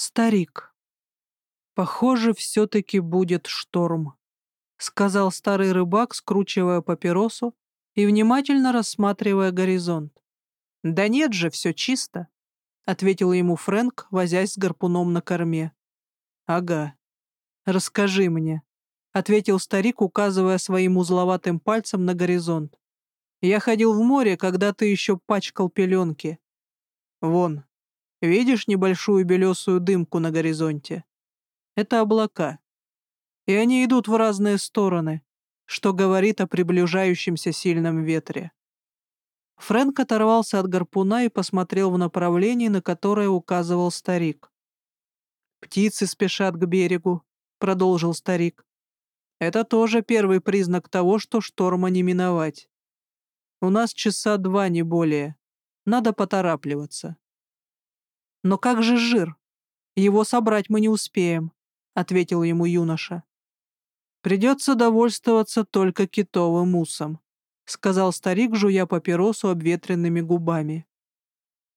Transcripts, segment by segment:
Старик. Похоже, все-таки будет шторм, сказал старый рыбак, скручивая папиросу и внимательно рассматривая горизонт. Да нет же, все чисто, ответил ему Фрэнк, возясь с гарпуном на корме. Ага. Расскажи мне, ответил старик, указывая своим узловатым пальцем на горизонт. Я ходил в море, когда ты еще пачкал пеленки. Вон, видишь небольшую белесую дымку на горизонте? Это облака. И они идут в разные стороны, что говорит о приближающемся сильном ветре. Фрэнк оторвался от гарпуна и посмотрел в направлении, на которое указывал старик. «Птицы спешат к берегу», — продолжил старик. «Это тоже первый признак того, что шторма не миновать. У нас часа два, не более. Надо поторапливаться. Но как же жир? Его собрать мы не успеем, — ответил ему юноша. Придется довольствоваться только китовым мусом, — сказал старик, жуя папиросу обветренными губами.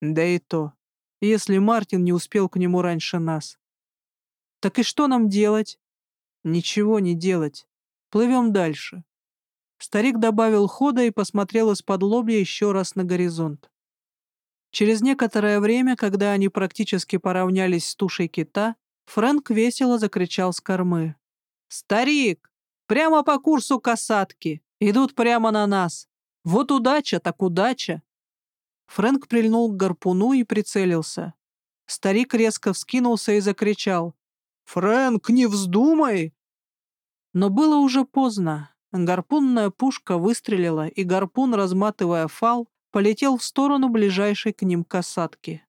Да и то, если Мартин не успел к нему раньше нас. Так и что нам делать? Ничего не делать. Плывем дальше. Старик добавил хода и посмотрел из-под лобья еще раз на горизонт. Через некоторое время, когда они практически поравнялись с тушей кита, Фрэнк весело закричал с кормы. «Старик! Прямо по курсу касатки! Идут прямо на нас! Вот удача так удача!» Фрэнк прильнул к гарпуну и прицелился. Старик резко вскинулся и закричал. «Фрэнк, не вздумай!» Но было уже поздно. Гарпунная пушка выстрелила, и гарпун, разматывая фал, полетел в сторону ближайшей к ним касатки.